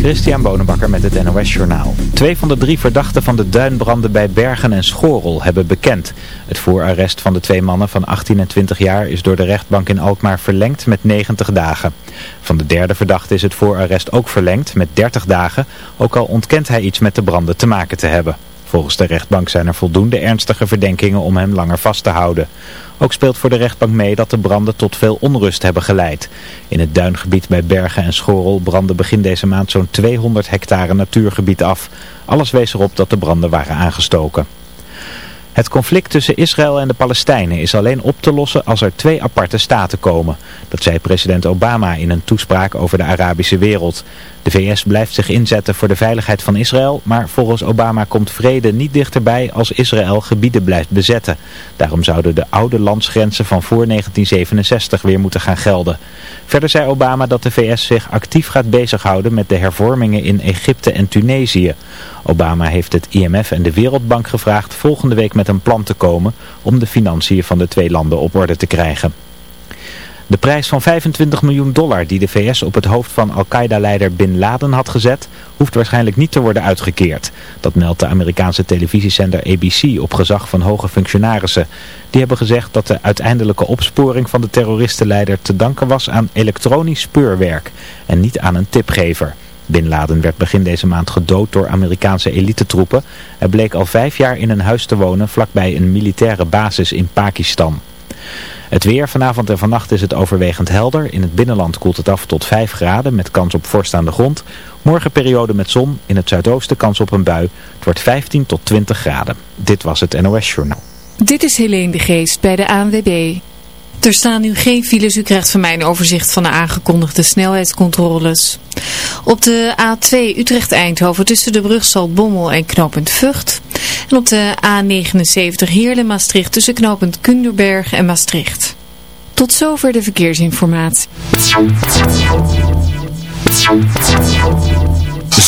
Christian Bonenbakker met het NOS Journaal. Twee van de drie verdachten van de duinbranden bij Bergen en Schorel hebben bekend. Het voorarrest van de twee mannen van 18 en 20 jaar is door de rechtbank in Alkmaar verlengd met 90 dagen. Van de derde verdachte is het voorarrest ook verlengd met 30 dagen, ook al ontkent hij iets met de branden te maken te hebben. Volgens de rechtbank zijn er voldoende ernstige verdenkingen om hem langer vast te houden. Ook speelt voor de rechtbank mee dat de branden tot veel onrust hebben geleid. In het duingebied bij Bergen en Schorel brandde begin deze maand zo'n 200 hectare natuurgebied af. Alles wees erop dat de branden waren aangestoken. Het conflict tussen Israël en de Palestijnen is alleen op te lossen als er twee aparte staten komen. Dat zei president Obama in een toespraak over de Arabische wereld. De VS blijft zich inzetten voor de veiligheid van Israël, maar volgens Obama komt vrede niet dichterbij als Israël gebieden blijft bezetten. Daarom zouden de oude landsgrenzen van voor 1967 weer moeten gaan gelden. Verder zei Obama dat de VS zich actief gaat bezighouden met de hervormingen in Egypte en Tunesië. Obama heeft het IMF en de Wereldbank gevraagd volgende week met een plan te komen om de financiën van de twee landen op orde te krijgen. De prijs van 25 miljoen dollar die de VS op het hoofd van Al-Qaeda-leider Bin Laden had gezet, hoeft waarschijnlijk niet te worden uitgekeerd. Dat meldt de Amerikaanse televisiezender ABC op gezag van hoge functionarissen. Die hebben gezegd dat de uiteindelijke opsporing van de terroristenleider te danken was aan elektronisch speurwerk en niet aan een tipgever. Bin Laden werd begin deze maand gedood door Amerikaanse elitetroepen. Hij bleek al vijf jaar in een huis te wonen vlakbij een militaire basis in Pakistan. Het weer vanavond en vannacht is het overwegend helder. In het binnenland koelt het af tot 5 graden met kans op vorst aan de grond. Morgen periode met zon. In het zuidoosten kans op een bui. Het wordt 15 tot 20 graden. Dit was het NOS Journaal. Dit is Helene de Geest bij de ANWB. Er staan nu geen files. U krijgt van mij een overzicht van de aangekondigde snelheidscontroles. Op de A2 Utrecht-Eindhoven tussen de brug Bommel en knooppunt Vught. En op de A79 Heerlen-Maastricht tussen knooppunt Kunderberg en Maastricht. Tot zover de verkeersinformatie.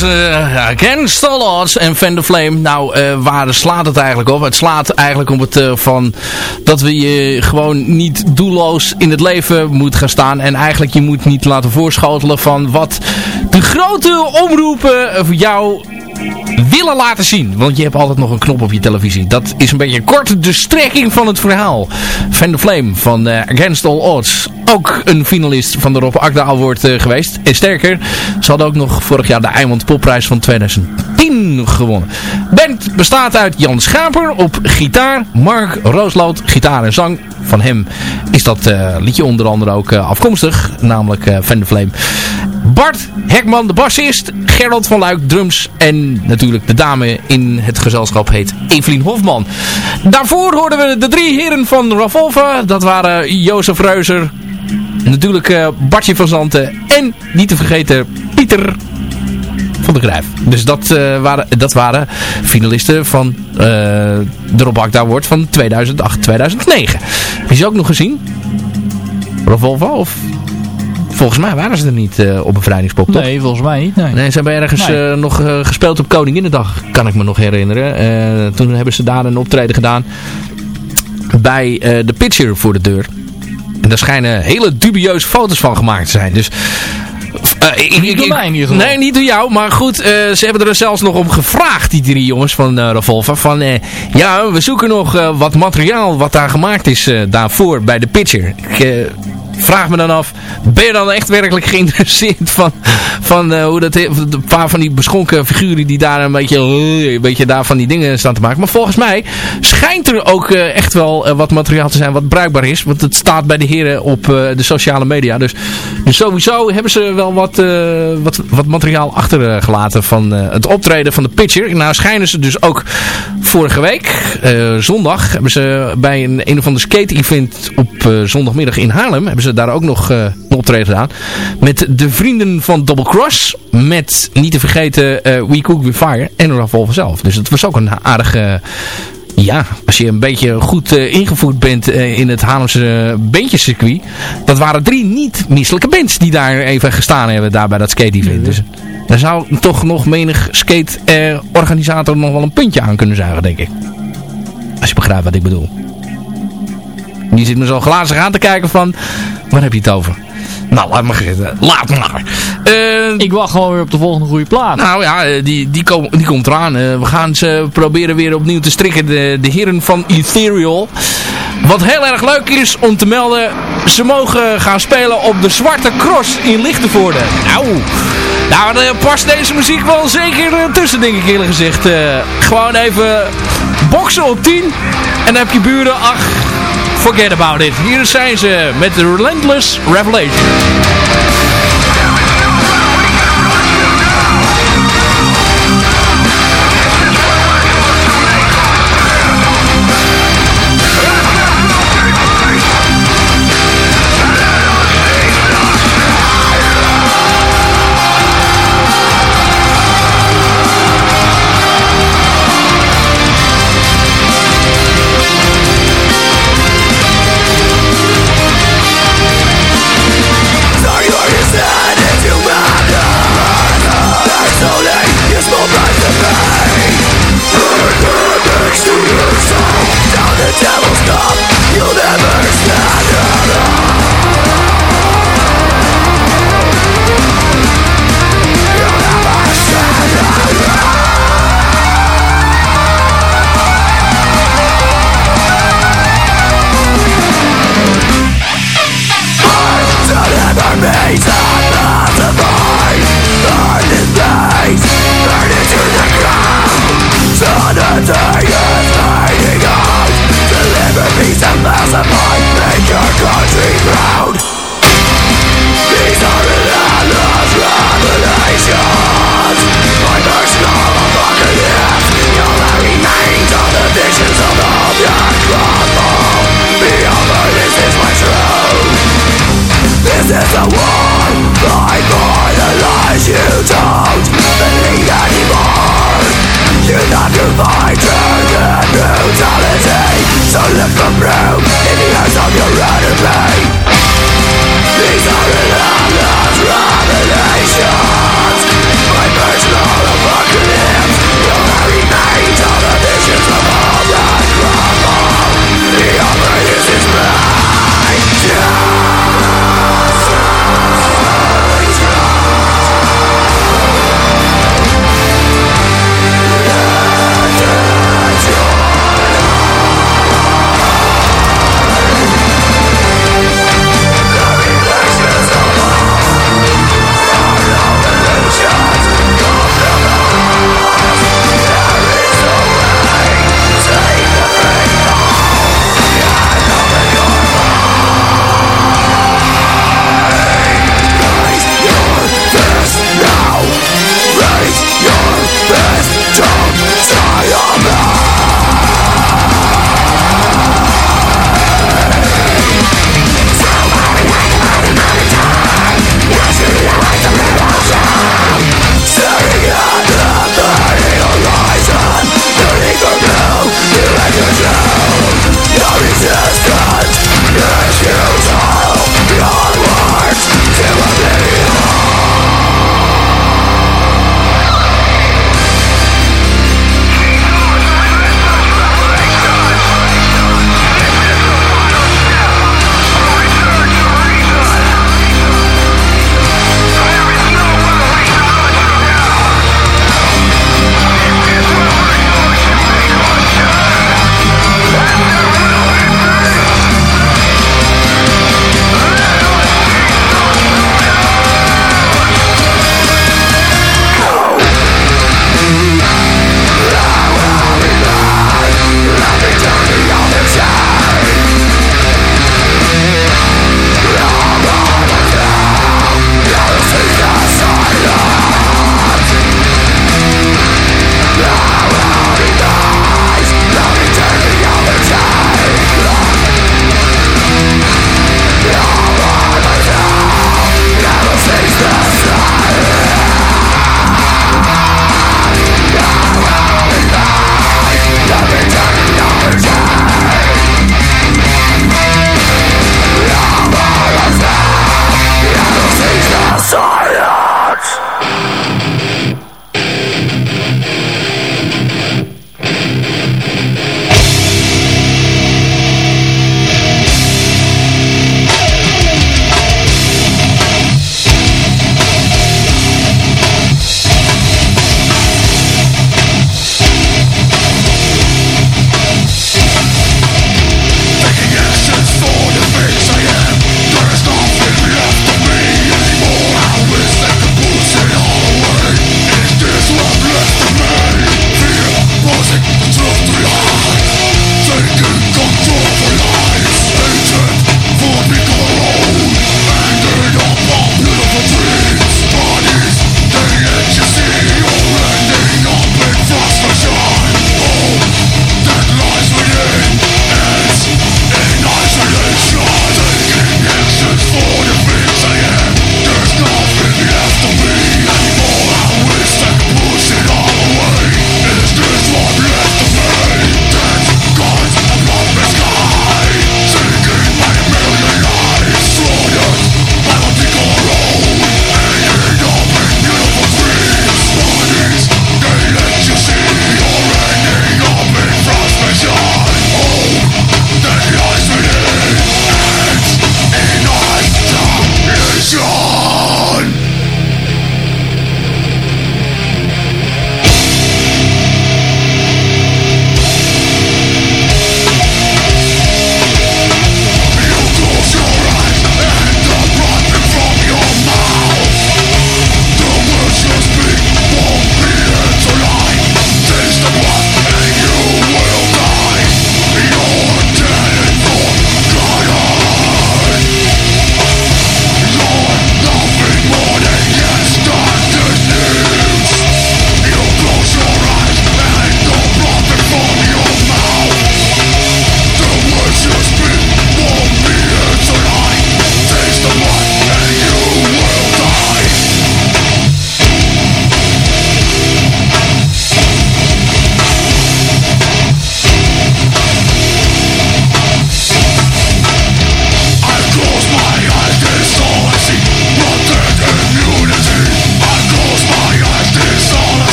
Was uh, Against the en Van de Flame. Nou, uh, waar slaat het eigenlijk op? Het slaat eigenlijk op het uh, van dat we je gewoon niet doelloos in het leven moet gaan staan. En eigenlijk je moet niet laten voorschotelen van wat de grote omroepen voor jou willen laten zien. Want je hebt altijd nog een knop op je televisie. Dat is een beetje kort de strekking van het verhaal. Van de Flame van uh, Against All Odds. Ook een finalist van de Rob Akda Award uh, geweest. En sterker, ze hadden ook nog vorig jaar de Eimond Popprijs van 2010 gewonnen. Band bestaat uit Jan Schaper op gitaar. Mark Roosloot, gitaar en zang. Van hem is dat uh, liedje onder andere ook afkomstig. Namelijk Van de Flame. Bart Hekman, de bassist. Gerald van Luik, drums. En natuurlijk de dame in het gezelschap heet Evelien Hofman. Daarvoor hoorden we de drie heren van Ravolva. Dat waren Jozef Reuzer. Natuurlijk uh, Bartje van Zanten. En niet te vergeten Pieter van de Grijf. Dus dat, uh, waren, dat waren finalisten van uh, de Rob van 2008-2009. Heb je ze ook nog gezien? Ravolva of Volgens mij waren ze er niet uh, op bevrijdingspop, toch? Nee, volgens mij niet. Nee, nee ze hebben ergens nee. uh, nog uh, gespeeld op Koninginnedag, kan ik me nog herinneren. toen hebben ze daar een optreden gedaan bij de Pitcher voor de deur. En daar schijnen hele dubieuze foto's van gemaakt te zijn. Dus uh, ik, niet door mij in ieder geval. Nee, niet door jou. Maar goed, uh, ze hebben er zelfs nog om gevraagd, die drie jongens van uh, Revolver. Van, ja, we zoeken nog wat materiaal wat daar gemaakt is daarvoor bij de pitcher. Ik vraag me dan af, ben je dan echt werkelijk geïnteresseerd van, van uh, hoe dat een paar van die beschonken figuren die daar een beetje, uh, een beetje daar van die dingen staan te maken. Maar volgens mij schijnt er ook uh, echt wel wat materiaal te zijn wat bruikbaar is. Want het staat bij de heren op de sociale media. Dus, dus sowieso hebben ze wel wat, wat, wat materiaal achtergelaten van het optreden van de pitcher. Nou schijnen ze dus ook vorige week, zondag, hebben ze bij een, een of ander skate event op zondagmiddag in Haarlem, hebben ze daar ook nog uh, een optreden gedaan. Met de vrienden van Double Cross. Met niet te vergeten uh, We Cook We Fire en Ravolver zelf. Dus het was ook een aardige... Ja, als je een beetje goed uh, ingevoerd bent uh, in het Haarlemse bandjescircuit. Dat waren drie niet misselijke bands die daar even gestaan hebben daar bij dat skate-event. Dus daar zou toch nog menig skate-organisator nog wel een puntje aan kunnen zuigen, denk ik. Als je begrijpt wat ik bedoel. Die zit me zo glazig aan te kijken van... Waar heb je het over? Nou, laat maar Laat maar. Uh, ik wacht gewoon weer op de volgende goede plaat. Nou ja, eh, die, die, kom, die komt eraan. Uh, we gaan ze proberen weer opnieuw te strikken. De, de heren van Ethereal. Wat heel erg leuk is om te melden. Ze mogen gaan spelen op de Zwarte Cross in Lichtenvoorde. Nou, nou daar past deze muziek wel zeker tussen, denk ik eerlijk gezegd. Uh, gewoon even boksen op 10. En dan heb je buren, ach, Forget About It. Hier zijn ze met The Relentless Revelation.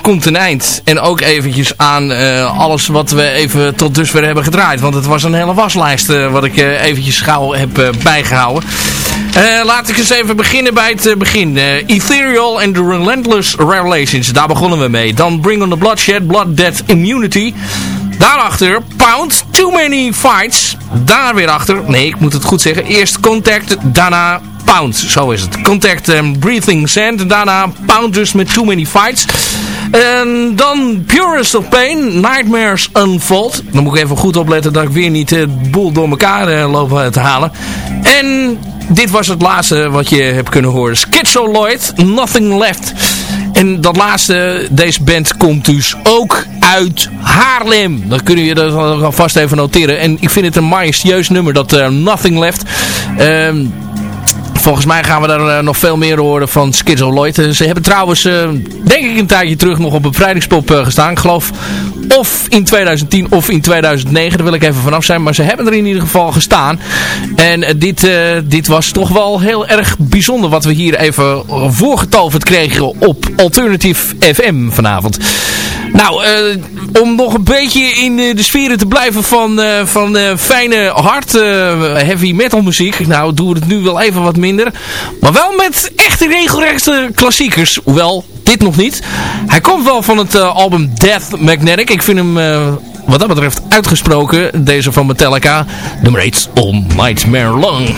Komt een eind. En ook eventjes aan uh, alles wat we even tot dusver hebben gedraaid. Want het was een hele waslijst uh, wat ik uh, eventjes gauw heb bijgehouden. laat ik eens even beginnen bij het begin. Ethereal and the Relentless Revelations. Daar begonnen we mee. Dan Bring on the Bloodshed, Blood Death Immunity. Daarachter Pound, Too Many Fights. Daar weer achter, nee ik moet het goed zeggen. Eerst Contact, daarna Pound. Zo is het. Contact um, Breathing Sand. Daarna Pound dus met Too Many Fights. En dan Purest of Pain, Nightmares Unfold. Dan moet ik even goed opletten dat ik weer niet het boel door elkaar uh, loop te halen. En dit was het laatste wat je hebt kunnen horen. Schizoloid, Nothing Left. En dat laatste, deze band komt dus ook uit Haarlem. Dan kun je dat vast even noteren. En ik vind het een majestueus nummer, dat Nothing Left. Ehm Volgens mij gaan we daar uh, nog veel meer horen van Schizoid. Uh, ze hebben trouwens, uh, denk ik een tijdje terug nog op een bevrijdingspop gestaan. Ik geloof of in 2010 of in 2009. Daar wil ik even vanaf zijn. Maar ze hebben er in ieder geval gestaan. En dit, dit was toch wel heel erg bijzonder wat we hier even voorgetoverd kregen op Alternative FM vanavond. Nou, om nog een beetje in de sferen te blijven van, van fijne hard heavy metal muziek. Nou, doen we het nu wel even wat minder. Maar wel met echte regelrechte klassiekers. Hoewel, dit nog niet. Hij komt wel van het album Death Magnetic. Ik vind hem... Wat dat betreft uitgesproken, deze van Metallica, nummer 8 All Nightmare Long.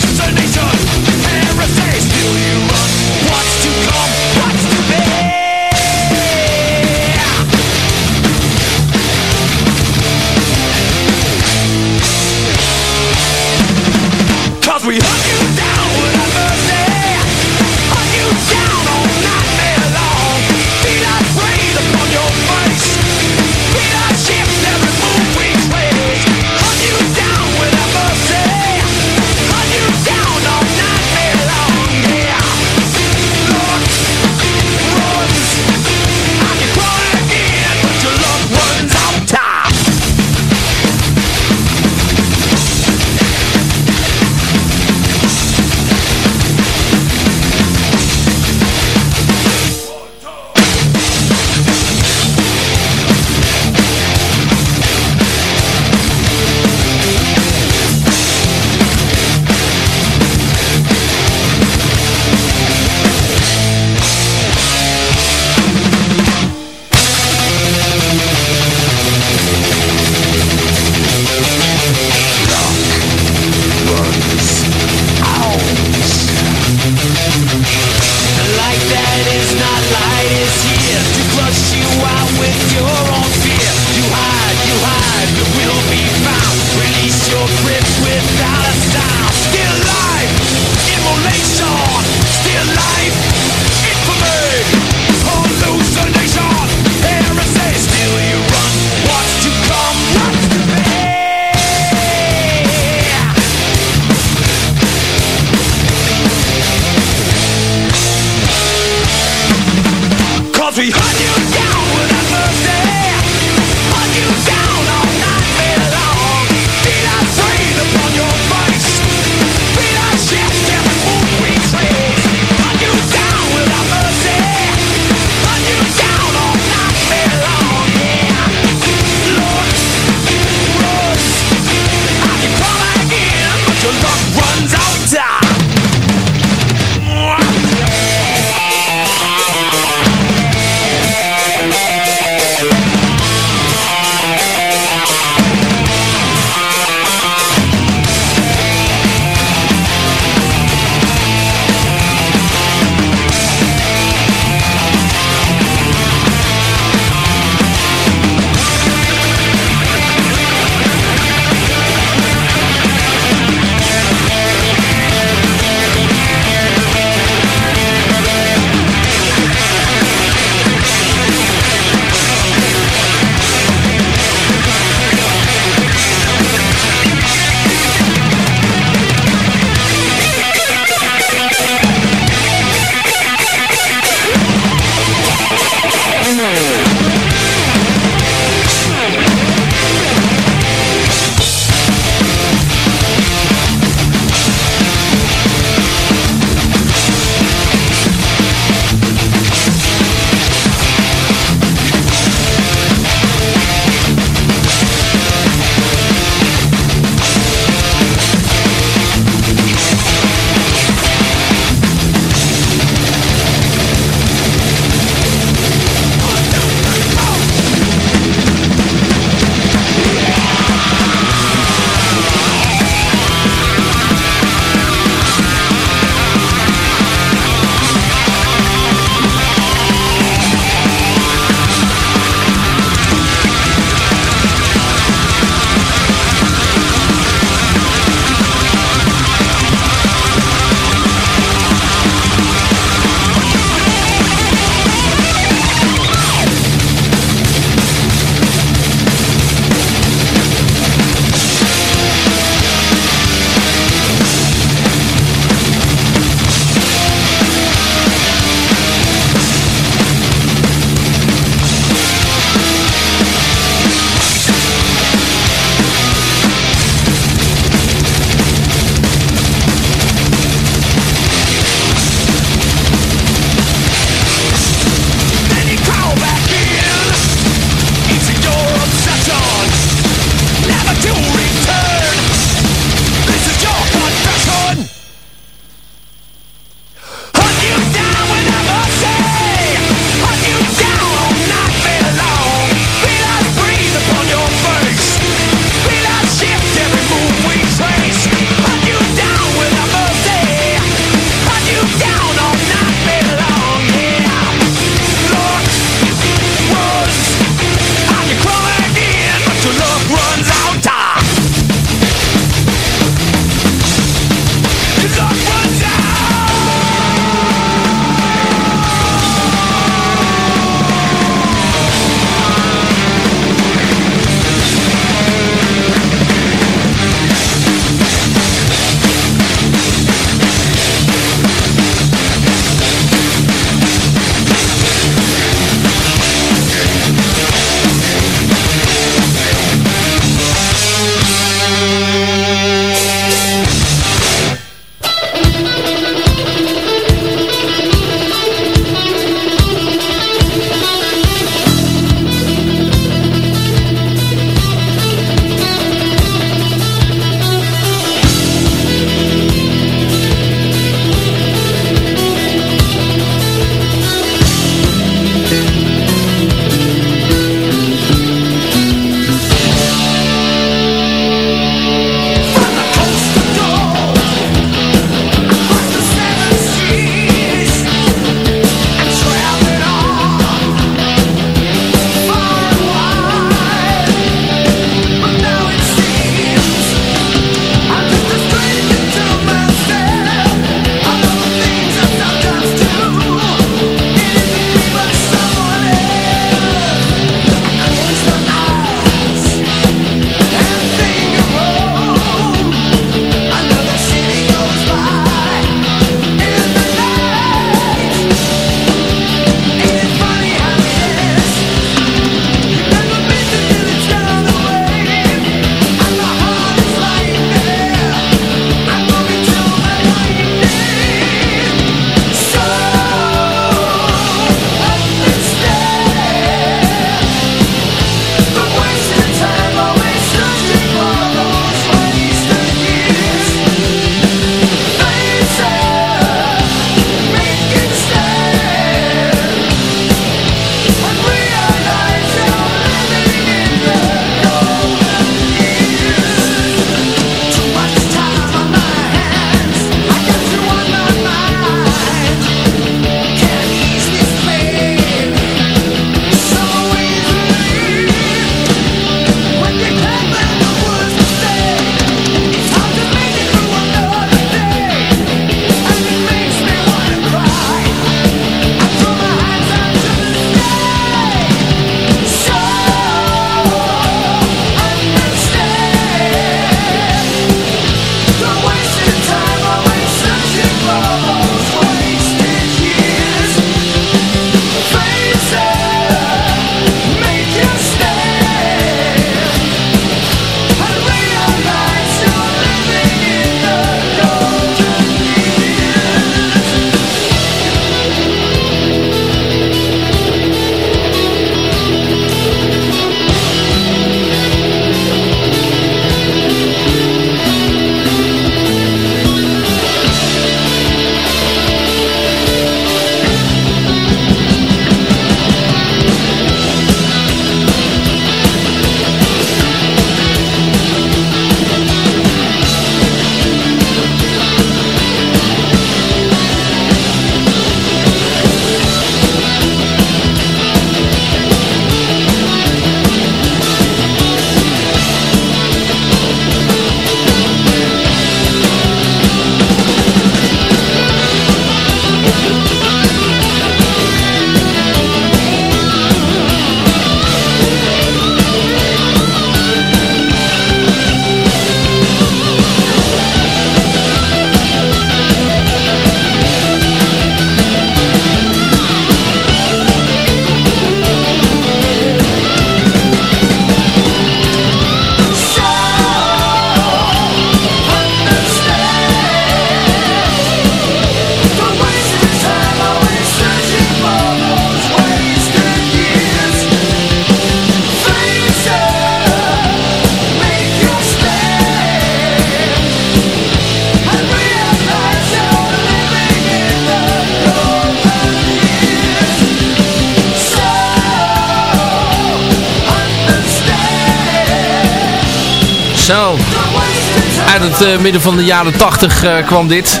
Het midden van de jaren 80 kwam dit.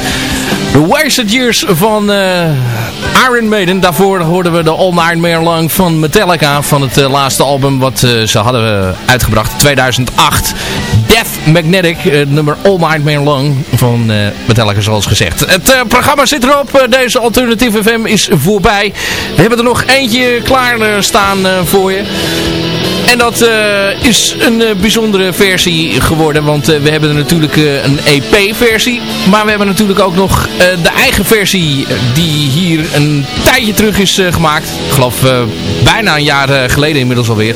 The Wasted Years van Iron Maiden. Daarvoor hoorden we de All Nightmare Long van Metallica. Van het laatste album wat ze hadden uitgebracht. 2008. Death Magnetic. nummer All Nightmare Long van Metallica zoals gezegd. Het programma zit erop. deze alternatieve FM is voorbij. We hebben er nog eentje klaar staan voor je. En dat uh, is een uh, bijzondere versie geworden. Want uh, we hebben natuurlijk een EP-versie. Maar we hebben natuurlijk ook nog de eigen versie die hier een tijdje terug is gemaakt. Ik geloof bijna een jaar geleden inmiddels alweer.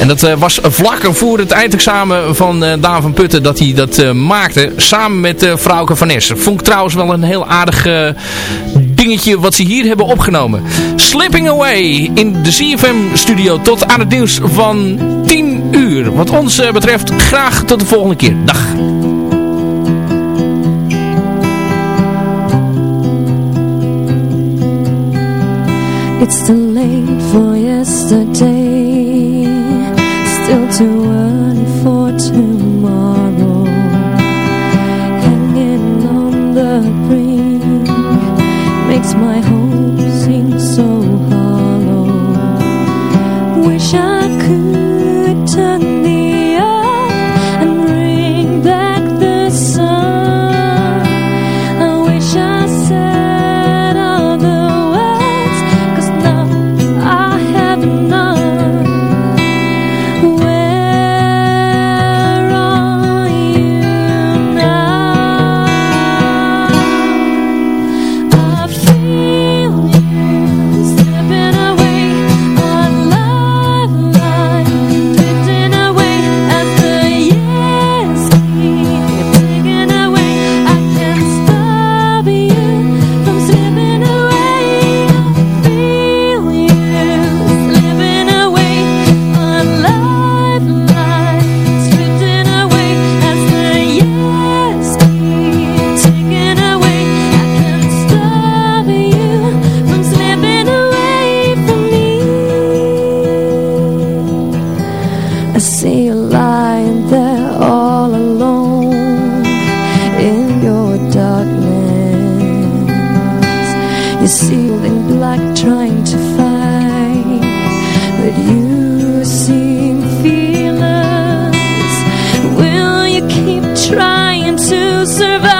En dat was vlak voor het eindexamen van Daan van Putten dat hij dat maakte. Samen met Frauke van Essen. Vond ik trouwens wel een heel aardig wat ze hier hebben opgenomen. Slipping Away in de CFM studio tot aan het nieuws van 10 uur. Wat ons eh, betreft graag tot de volgende keer. Dag. It's for yesterday Makes my hope seem so hollow. Wish I could You're sealed in black trying to find But you seem fearless Will you keep trying to survive?